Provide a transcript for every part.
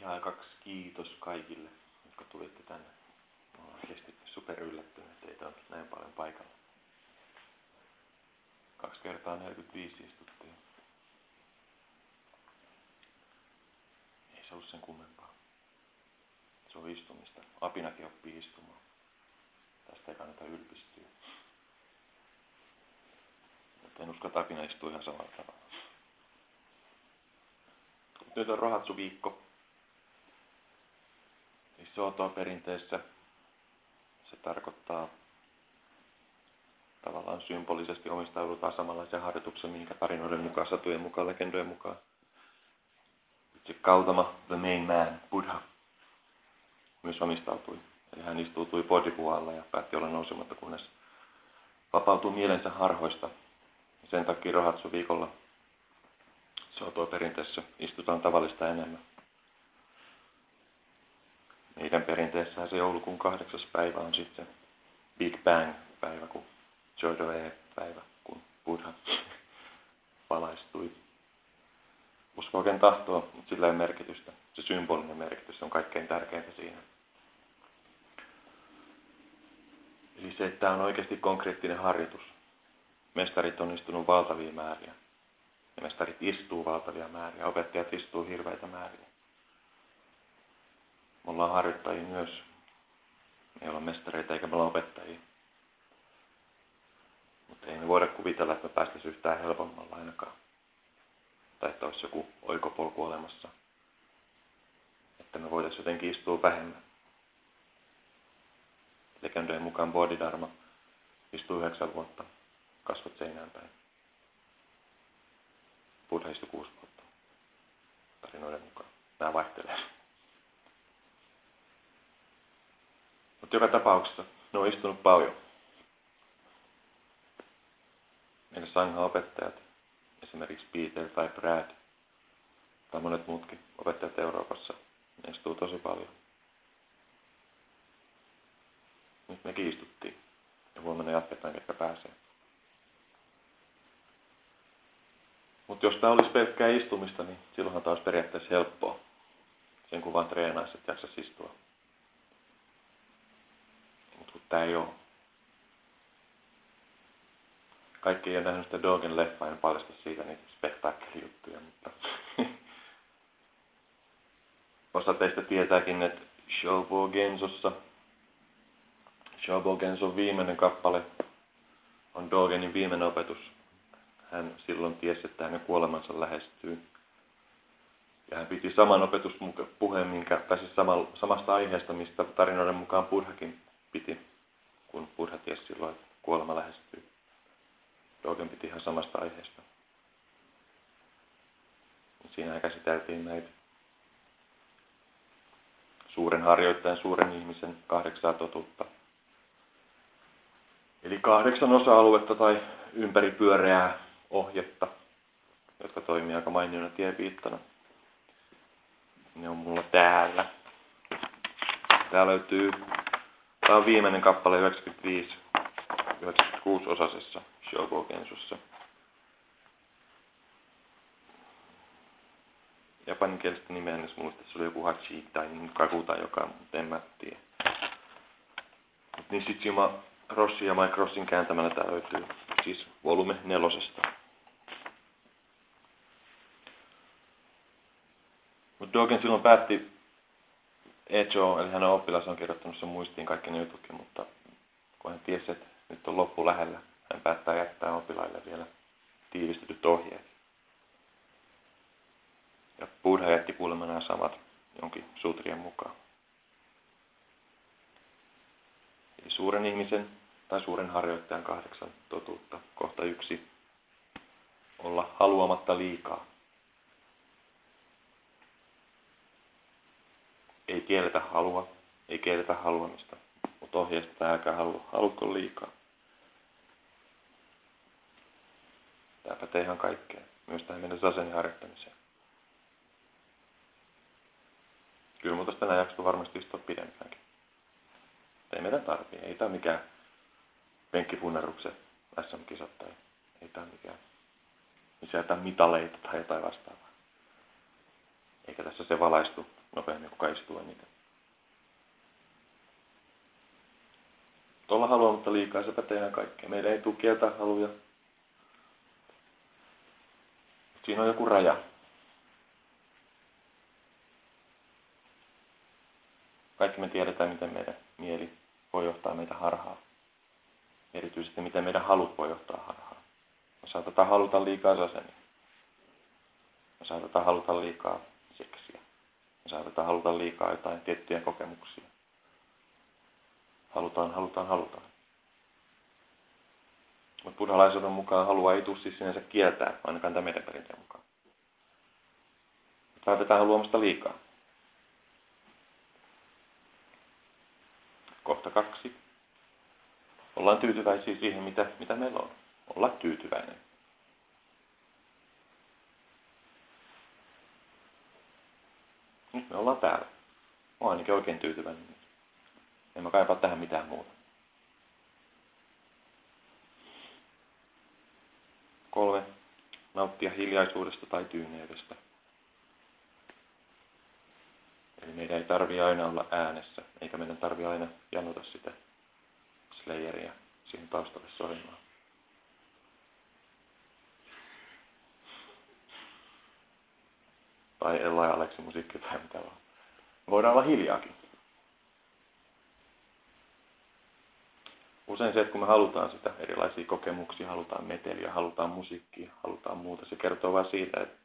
Ihan kaksi kiitos kaikille, jotka tulitte tänne. Mä olen oikeasti super yllättynyt, että teitä on näin paljon paikalla. Kaksi kertaa 45 istuttiin. Ei se ollut sen kummempaa. Se on istumista. Apinakin oppii istumaan. Tästä ei kannata ylpistyä. Mutta en usko, että apina istuu ihan samalla tavalla. Nyt on rohatsu viikko. Sotoa perinteessä se tarkoittaa tavallaan symbolisesti omistaudutaan samanlaisen harjoituksen, minkä tarinoiden mukaan, satujen mukaan, legendojen mukaan. Itse Kautama, the main man, Buddha, myös omistautui. Eli hän istuutui bodhikualla ja päätti olla nousematta, kunnes vapautuu mielensä harhoista. Sen takia Rohatsu viikolla Sotoa perinteessä istutaan tavallista enemmän. Meidän perinteessä se joulukuun kahdeksas päivä on sitten Big Bang-päivä, kun Jodoe-päivä, kun Buddha valaistui. Oikein tahtoa, mutta sillä ei merkitystä. Se symbolinen merkitys on kaikkein tärkeintä siinä. Eli se, että tämä on oikeasti konkreettinen harjoitus. Mestarit on istunut valtavia määriä. Ja mestarit istuu valtavia määriä. Opettajat istuu hirveitä määriä. Me ollaan harjoittajia myös. Me ei olla mestareita eikä me olla opettajia. Mutta ei me voida kuvitella, että me päästäisiin yhtään helpommalla ainakaan. Tai että olisi joku oikopolku olemassa. Että me voitaisiin jotenkin istua vähemmän. Legendojen mukaan Bodhidharma istuu yhdeksän vuotta kasvot seinään päin. Buddha istui kuusi vuotta. Tarinoiden mukaan. Nämä vaihtelevat. Mutta joka tapauksessa ne on istunut paljon. Meidän sangha-opettajat, esimerkiksi Peter tai Brad, tai monet muutkin opettajat Euroopassa, ne istuu tosi paljon. Nyt me kiistuttiin. Ja huomenna jatketaan, ketkä pääsee. Mutta jos tämä olisi pelkkää istumista, niin silloinhan tämä olisi periaatteessa helppoa. Sen kun vaan treenaisi, että jaksaisi istua tämä ei ole. Kaikki ei ole nähnyt Dogen leffaa, en paljasta siitä niitä spektaakkelijuttuja, mutta osa teistä tietääkin, että Shobo Gensossa, Shobo Genson viimeinen kappale on Dogenin viimeinen opetus. Hän silloin tiesi, että hänen kuolemansa lähestyy. Ja hän piti saman opetuspuheen, minkä, tai siis samasta aiheesta, mistä tarinoiden mukaan Buddhakin piti, kun Buddha tiesi silloin, että kuolema lähestyy. Dogen piti ihan samasta aiheesta. Siinä käsiteltiin näitä suuren harjoittajan, suuren ihmisen kahdeksaa totuutta. Eli kahdeksan osa-aluetta tai ympäripyöreää ohjetta, jotka toimii aika mainiona tienviittana. Ne on mulla täällä. Tää löytyy Tämä on viimeinen kappale 95, 96 osasessa Shogogensussa. Japaninkielistä nimeä, jos muista, se oli joku Hachi tai niin Kakuta, joka, mutta en mä tiedä. Niin sit Juma Rossi ja Mike Rossin kääntämällä tämä löytyy siis volume nelosesta. Mutta Dogen silloin päätti Ejo, eli hänen oppilas on kirjoittanut sen muistiin kaikki ne jututkin, mutta kun hän tiesi, että nyt on loppu lähellä, hän päättää jättää oppilaille vielä tiivistetyt ohjeet. Ja Buddha jätti kuulemma nämä samat jonkin sutrien mukaan. Eli suuren ihmisen tai suuren harjoittajan kahdeksan totuutta. Kohta yksi. Olla haluamatta liikaa. ei kielletä halua, ei kielletä haluamista, mutta ohjeistetaan älkää halua, halutko liikaa. Tämä pätee ihan kaikkeen, myös tähän meidän sasenin harjoittamiseen. Kyllä mutta tänään jaksaa varmasti istua pidempäänkin. Ei meidän tarvii, ei tämä mikään penkkifunneruksen SM-kisat tai ei tämä mikään jotain mitaleita tai jotain vastaavaa. Eikä tässä se valaistu nopeammin kuin istuu eniten. Tuolla haluaa, mutta liikaa se pätee ihan kaikkea. Meillä ei tule kieltä haluja. Siinä on joku raja. Kaikki me tiedetään, miten meidän mieli voi johtaa meitä harhaan. Erityisesti miten meidän halut voi johtaa harhaan. Me saatetaan haluta liikaa sasenia. Me saatetaan haluta liikaa seksiä. Me saatetaan haluta liikaa jotain tiettyjä kokemuksia. Halutaan, halutaan, halutaan. Mutta buddhalaisuuden mukaan halua ei tule siis sinänsä kieltää, ainakaan tämän meidän perinteen mukaan. Saatetaan haluamasta liikaa. Kohta kaksi. Ollaan tyytyväisiä siihen, mitä, mitä meillä on. Olla tyytyväinen. Nyt me ollaan täällä. Mä oon ainakin oikein tyytyväinen. En mä kaipaa tähän mitään muuta. Kolme. Nauttia hiljaisuudesta tai tyyneydestä. Eli meidän ei tarvi aina olla äänessä, eikä meidän tarvi aina janota sitä Slayeria siihen taustalle soimaan. Tai Ella ja Aleksi musiikki tai mitä vaan. Voidaan olla hiljaakin. Usein se, että kun me halutaan sitä erilaisia kokemuksia, halutaan meteliä, halutaan musiikkia, halutaan muuta, se kertoo vain siitä, että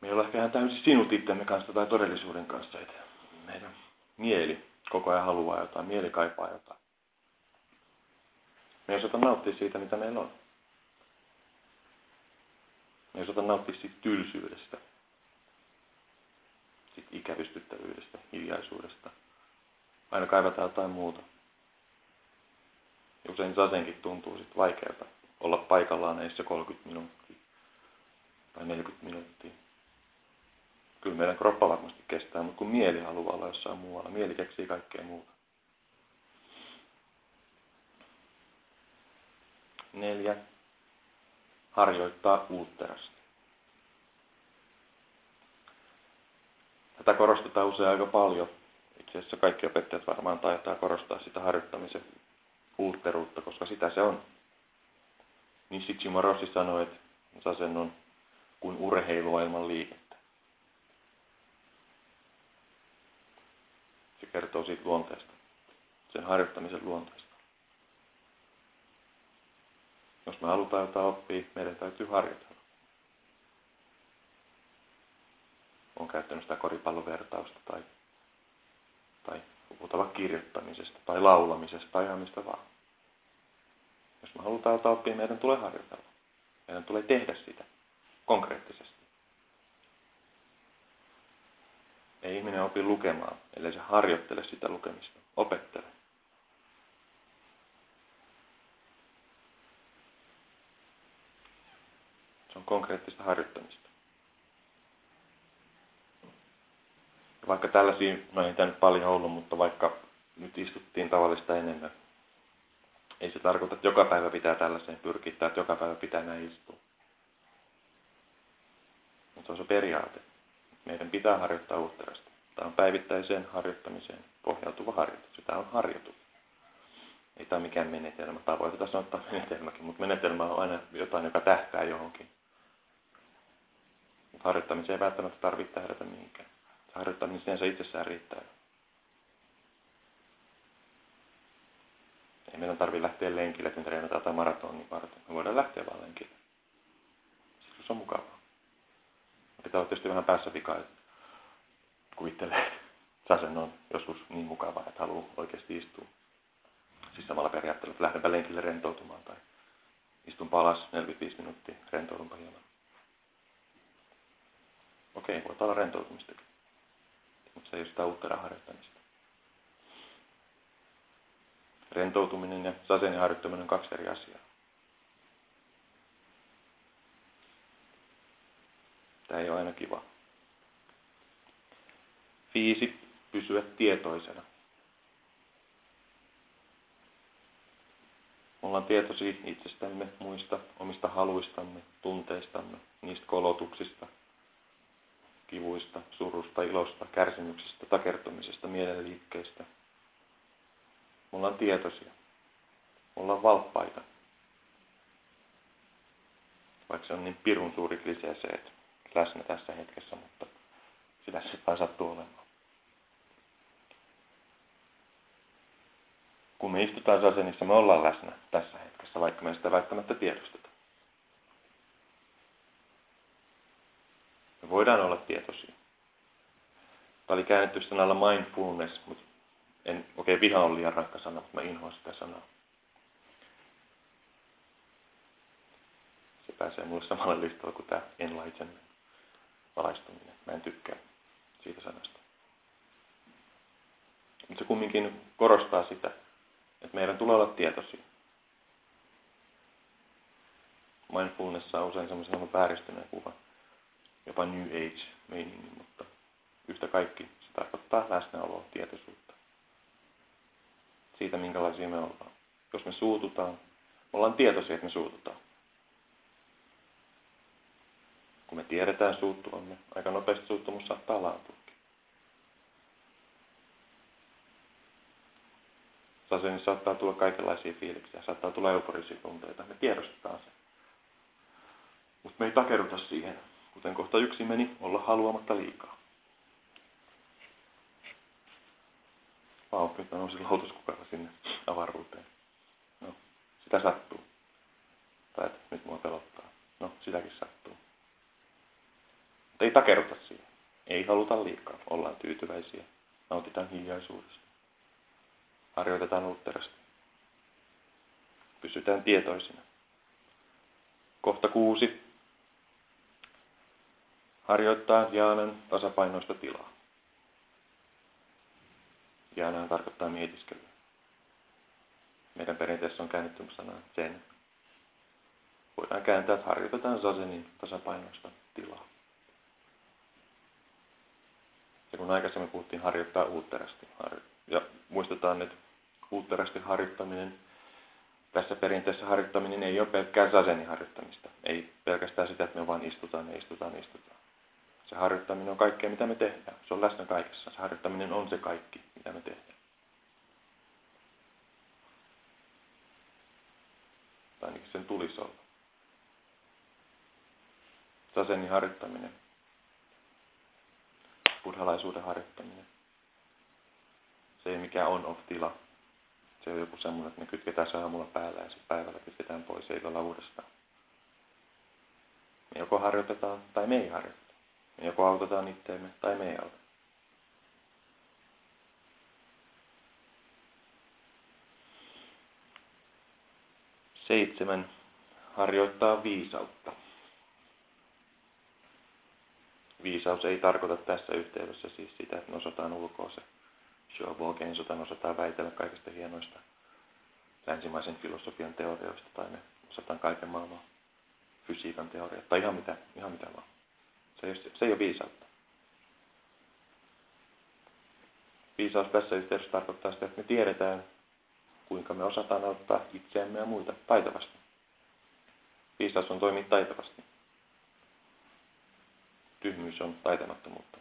me ei ole ehkä ihan täysin sinut itsemme kanssa tai todellisuuden kanssa. Että meidän mieli koko ajan haluaa jotain, mieli kaipaa jotain. Me ei osata nauttia siitä, mitä meillä on. Me ei osata nauttia siitä tylsyydestä, siitä ikävystyttävyydestä, hiljaisuudesta. Aina kaivataan jotain muuta. Usein sasenkin tuntuu sitten vaikealta olla paikallaan edes 30 minuuttia tai 40 minuuttia. Kyllä meidän kroppa varmasti kestää, mutta kun mieli haluaa olla jossain muualla, mieli keksii kaikkea muuta. Neljä. Harjoittaa uutterasti. Tätä korostetaan usein aika paljon. Itse asiassa kaikki opettajat varmaan taitaa korostaa sitä harjoittamisen uutteruutta, koska sitä se on. Shitsuma Rossi sanoi, että sasen on kuin urheilua ilman liikettä. Kertoo siitä luonteesta, sen harjoittamisen luonteesta. Jos me halutaan jotain oppia, meidän täytyy harjoitella. on käyttänyt sitä koripallovertausta tai, tai puhutaan kirjoittamisesta tai laulamisesta tai ihan mistä vaan. Jos me halutaan ottaa oppia, meidän tulee harjoitella. Meidän tulee tehdä sitä konkreettisesti. Ei ihminen opi lukemaan, ellei se harjoittele sitä lukemista. Opettele. Se on konkreettista harjoittamista. Vaikka tällaisia, no ei tämä paljon ollut, mutta vaikka nyt istuttiin tavallista enemmän, ei se tarkoita, että joka päivä pitää tällaiseen pyrkiä tai että joka päivä pitää näin istua. Mutta se on se periaate. Meidän pitää harjoittaa uutterasti. Tämä on päivittäiseen harjoittamiseen pohjautuva harjoitus. Sitä on harjoitus. Ei tämä ole mikään menetelmä. Tai voi tässä ottaa menetelmäkin, mutta menetelmä on aina jotain, joka tähtää johonkin. Mutta harjoittamiseen ei välttämättä tarvitse tähdätä mihinkään. Harjoittaminen sinänsä itsessään riittää. Ei meidän tarvitse lähteä lenkille, me treenataan maratonin varten. Me voidaan lähteä vaan lenkille. Se on mukavaa. Pitää olla tietysti vähän päässä vikaa, että kuvittelee, että sen on joskus niin mukavaa, että haluaa oikeasti istua. Siis samalla periaatteella, että lähdenpä lenkille rentoutumaan tai istun palas 45 minuuttia, rentoudunpa hieman. Okei, voi olla rentoutumistakin. Mutta se ei ole sitä uutta harjoittamista. Rentoutuminen ja sasen harjoittaminen on kaksi eri asiaa. Tämä ei ole aina kiva. Viisi. Pysyä tietoisena. Ollaan tietoisia itsestämme, muista, omista haluistamme, tunteistamme, niistä kolotuksista, kivuista, surusta, ilosta, kärsimyksestä, takertumisesta, mielenliikkeistä. Ollaan tietoisia. Ollaan valppaita. Vaikka se on niin pirun suuri klisee se, että läsnä tässä hetkessä, mutta sitä se vaan sattuu olemaan. Kun me istutaan sasenissa, me ollaan läsnä tässä hetkessä, vaikka me sitä välttämättä tiedosteta. Me voidaan olla tietoisia. Tämä oli käännetty sanalla mindfulness, mutta en, okei, okay, viha on liian rankka sana, mutta mä inhoan sitä sanaa. Se pääsee mulle samalle listalle kuin tämä enlightenment, valaistuminen. Mä en tykkää siitä sanasta. Mutta se kumminkin korostaa sitä, että meidän tulee olla tietoisia. Mindfulness on usein semmoisen vääristyneen kuvan jopa New Age-meiningin, mutta yhtä kaikki se tarkoittaa läsnäoloa, tietoisuutta. Siitä, minkälaisia me ollaan. Jos me suututaan, me ollaan tietoisia, että me suututaan. Kun me tiedetään suuttuvamme, aika nopeasti suuttumus saattaa laantuakin. Sasenissa saattaa tulla kaikenlaisia fiiliksiä, saattaa tulla euforisia tunteita. Me tiedostetaan se. Mutta me ei takeruta siihen, kuten kohta yksi meni, olla haluamatta liikaa. Vau, nyt mä nousin lautuskukalla sinne avaruuteen. No, sitä sattuu. Tai että nyt mua pelottaa. No, sitäkin sattuu. Mutta ei takeruta siihen. Ei haluta liikaa. Ollaan tyytyväisiä. Nautitaan hiljaisuudesta. Harjoitetaan uutterasti. Pysytään tietoisina. Kohta kuusi harjoittaa jaanan tasapainoista tilaa. Jaanan tarkoittaa mietiskelyä. Meidän perinteessä on käännetty sana sen. Voidaan kääntää, että harjoitetaan zazenin tasapainoista tilaa. Ja kun aikaisemmin puhuttiin harjoittaa uutterasti, ja muistetaan, että uutterasti harjoittaminen, tässä perinteessä harjoittaminen ei ole pelkkää zazenin harjoittamista. Ei pelkästään sitä, että me vaan istutaan ja istutaan ja istutaan. Se harjoittaminen on kaikkea, mitä me tehdään. Se on läsnä kaikessa. Se harjoittaminen on se kaikki, mitä me tehdään. Tai ainakin sen tulisi olla. Sasenin harjoittaminen. Buddhalaisuuden harjoittaminen. Se ei mikään on-off-tila. Se on joku semmoinen, että me kytketään se aamulla päällä ja sitten päivällä kytketään pois ja illalla uudestaan. Me joko harjoitetaan tai me ei harjoiteta. Me joko autetaan itseämme tai me ei auta. Seitsemän. Harjoittaa viisautta. Viisaus ei tarkoita tässä yhteydessä siis sitä, että me osataan ulkoa se Shobogen, sotan osataan väitellä kaikista hienoista länsimaisen filosofian teorioista tai me osataan kaiken maailman fysiikan teoriat tai ihan mitä, ihan mitä vaan. Se ei, se ei ole viisautta. Viisaus tässä yhteydessä tarkoittaa sitä, että me tiedetään, kuinka me osataan auttaa itseämme ja muita taitavasti. Viisaus on toimia taitavasti. Tyhmyys on taitamattomuutta.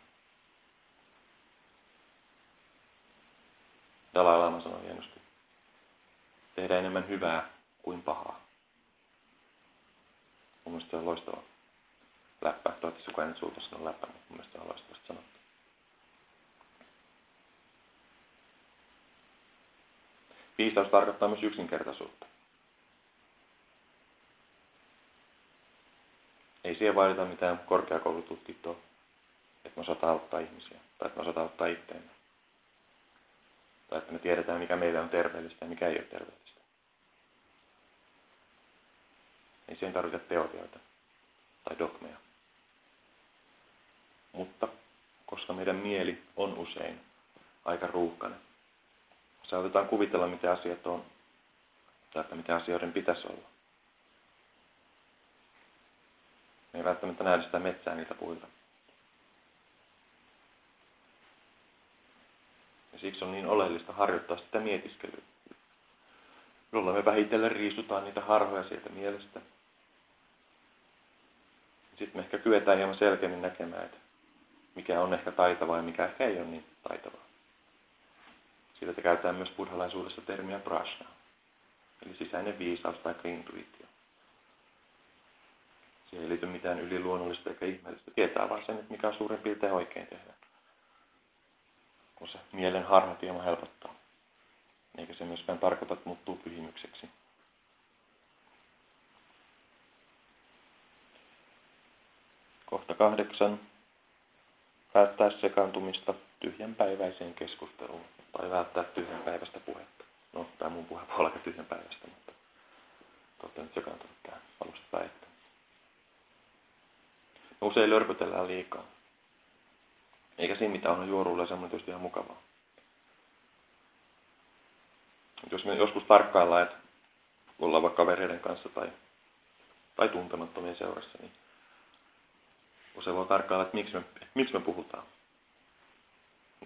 Dalai Lama sanoi hienosti. Tehdä enemmän hyvää kuin pahaa. Mun mielestä se on loistavaa läppä. Toivottavasti kukaan ei sulta sanoa läppä, mutta mielestäni on loistavasti sanottu. Viisaus tarkoittaa myös yksinkertaisuutta. Ei siihen vaadita mitään korkeakoulututkintoa, että me osataan auttaa ihmisiä, tai että me osataan auttaa itseämme. Tai että me tiedetään, mikä meille on terveellistä ja mikä ei ole terveellistä. Ei siihen tarvita teorioita tai dogmeja mutta koska meidän mieli on usein aika ruuhkainen. Saatetaan kuvitella, mitä asiat on, tai että mitä asioiden pitäisi olla. Me ei välttämättä näe sitä metsää niitä puilta. Ja siksi on niin oleellista harjoittaa sitä mietiskelyä, jolla me vähitellen riisutaan niitä harhoja sieltä mielestä. Sitten me ehkä kyetään hieman selkeämmin näkemään, että mikä on ehkä taitavaa ja mikä ehkä ei ole niin taitavaa. Siitä käytetään myös buddhalaisuudessa termiä prashna, eli sisäinen viisaus tai intuitio. Siihen ei liity mitään yliluonnollista eikä ihmeellistä. Tietää vaan sen, että mikä on suurin piirtein oikein tehdä. Kun se mielen harhat hieman helpottaa. Eikä se myöskään tarkoita, että muuttuu pyhimykseksi. Kohta kahdeksan. Välttää sekaantumista tyhjänpäiväiseen keskusteluun tai välttää tyhjänpäiväistä puhetta. No, tämä mun puhe voi olla tyhjänpäiväistä, mutta totta nyt sekaantunut tähän alusta päivää. Usein lörpötellään liikaa. Eikä siinä mitään on juoruilla semmoinen tietysti ihan mukavaa. Jos me joskus tarkkaillaan, että ollaan vaikka kavereiden kanssa tai, tai tuntemattomien seurassa, niin usein voi tarkkailla, että miksi me, miksi me puhutaan.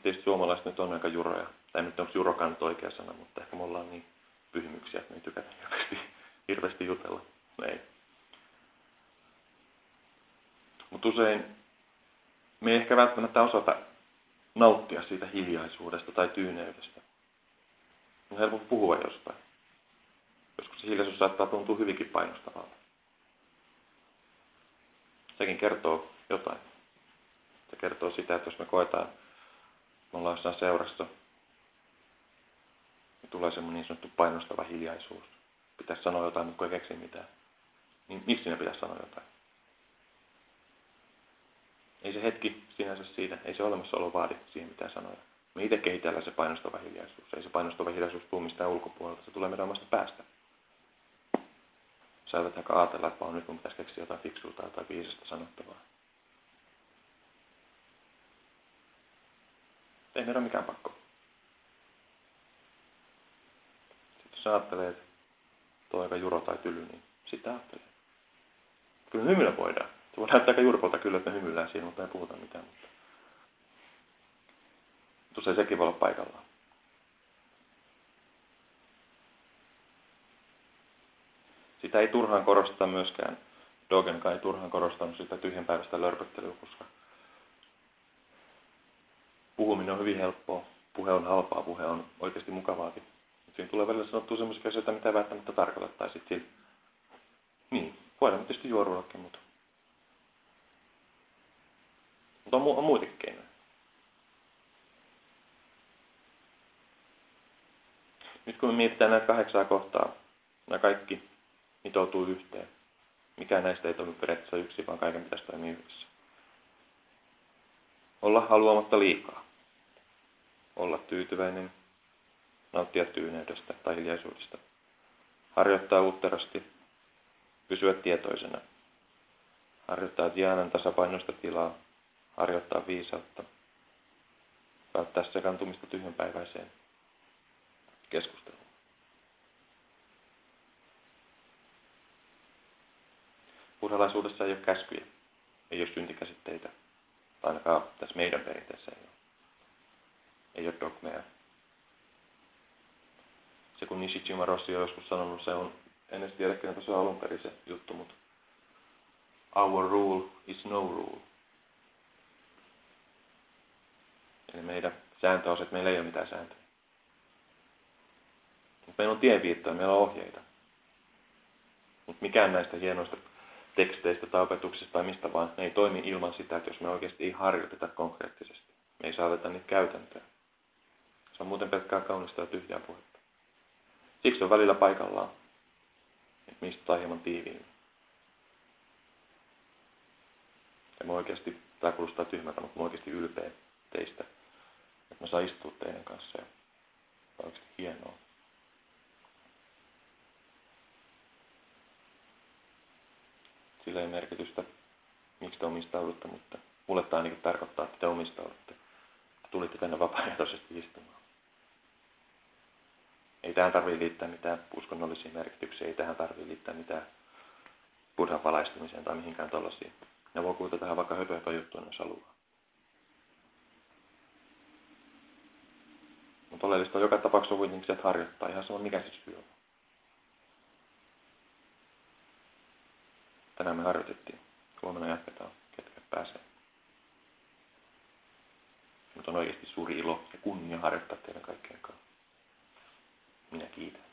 Tietysti suomalaiset nyt on aika juroja. Tai nyt onko jurokaan nyt oikea sana, mutta ehkä me ollaan niin pyhimyksiä, että me ei tykätä hirveästi jutella. No ei. Mutta usein me ei ehkä välttämättä osata nauttia siitä hiljaisuudesta tai tyyneydestä. On helppo puhua jostain. Joskus se hiljaisuus saattaa tuntua hyvinkin painostavalta. Sekin kertoo jotain. Se kertoo sitä, että jos me koetaan, me ollaan jossain seurassa, niin tulee semmoinen niin sanottu painostava hiljaisuus. Pitäisi sanoa jotain, mutta kun ei keksi mitään. Niin miksi ne pitäisi sanoa jotain? Ei se hetki sinänsä siitä, ei se olemassaolo vaadi siihen mitään sanoja. Me itse kehitellään se painostava hiljaisuus. Ei se painostava hiljaisuus tule mistään ulkopuolelta, se tulee meidän omasta päästä. Sä voit aika ajatella, että vaan nyt mun pitäisi keksiä jotain fiksua tai viisasta sanottavaa. Ei meidän ole mikään pakko. Sitten jos ajattelee, että tuo aika juro tai tyly, niin sitä ajattelee. Kyllä hymyillä voidaan. Se voi näyttää aika jurpolta kyllä, että hymyillään siinä, mutta ei puhuta mitään. Mutta usein sekin voi olla paikallaan. Sitä ei turhaan korosteta myöskään. Dogenkaan ei turhaan korostanut sitä tyhjänpäiväistä lörpöttelyä, koska puhuminen on hyvin helppoa. Puhe on halpaa, puhe on oikeasti mukavaakin. Siinä tulee välillä sanottua sellaisia asioita, mitä välttämättä tarkoita. Tai sitten niin, voidaan tietysti juorullakin, mutta mutta on, mu- on muitakin keinoja. Nyt kun me mietitään näitä kahdeksaa kohtaa, nämä kaikki mitoutuu yhteen. Mikään näistä ei toimi periaatteessa yksi, vaan kaiken pitäisi toimia yhdessä. Olla haluamatta liikaa. Olla tyytyväinen, nauttia tyyneydestä tai hiljaisuudesta. Harjoittaa uutterasti, pysyä tietoisena. Harjoittaa Dianan tasapainoista tilaa, harjoittaa viisautta, välttää sekantumista tyhjänpäiväiseen keskusteluun. Buddhalaisuudessa ei ole käskyjä, ei ole syntikäsitteitä, tai ainakaan tässä meidän perinteessä ei ole. Ei ole dogmeja. Se kun Nishijima Rossi on joskus sanonut, se on, en edes tiedä, se on alun perin se juttu, mutta our rule is no rule. Eli meidän sääntö on se, että meillä ei ole mitään sääntöjä. Mutta meillä on tienviittoja, meillä on ohjeita. Mutta mikään näistä hienoista teksteistä tai opetuksista tai mistä vaan, ne ei toimi ilman sitä, että jos me oikeasti ei harjoiteta konkreettisesti. Me ei saaveta niitä käytäntöjä. Se on muuten pelkkää kaunista ja tyhjää puhetta. Siksi on välillä paikallaan, että mistä tai hieman tiiviimmin. Ja mä oikeasti, tämä kuulostaa tyhmältä, mutta mä oikeasti ylpeä teistä, mä saan istua teidän kanssa ja on oikeasti hienoa. Sillä ei merkitystä, miksi te omistaudutte, mutta mulle tämä ainakin tarkoittaa, että te omistaudutte. Tulitte tänne vapaaehtoisesti istumaan. Ei tähän tarvitse liittää mitään uskonnollisia merkityksiä, ei tähän tarvitse liittää mitään buddhan valaistumiseen tai mihinkään tuollaisiin. Ne voi kuulta tähän vaikka höpö juttuun, jos haluaa. Mutta oleellista on joka tapauksessa kuitenkin se, että harjoittaa ihan sama mikä se syy on. Tänään me harjoitettiin. Huomenna jatketaan, ketkä pääsee. oikeasti suuri ilo ja kunnia harjoittaa teidän kaikkien kanssa. Minä kiitän.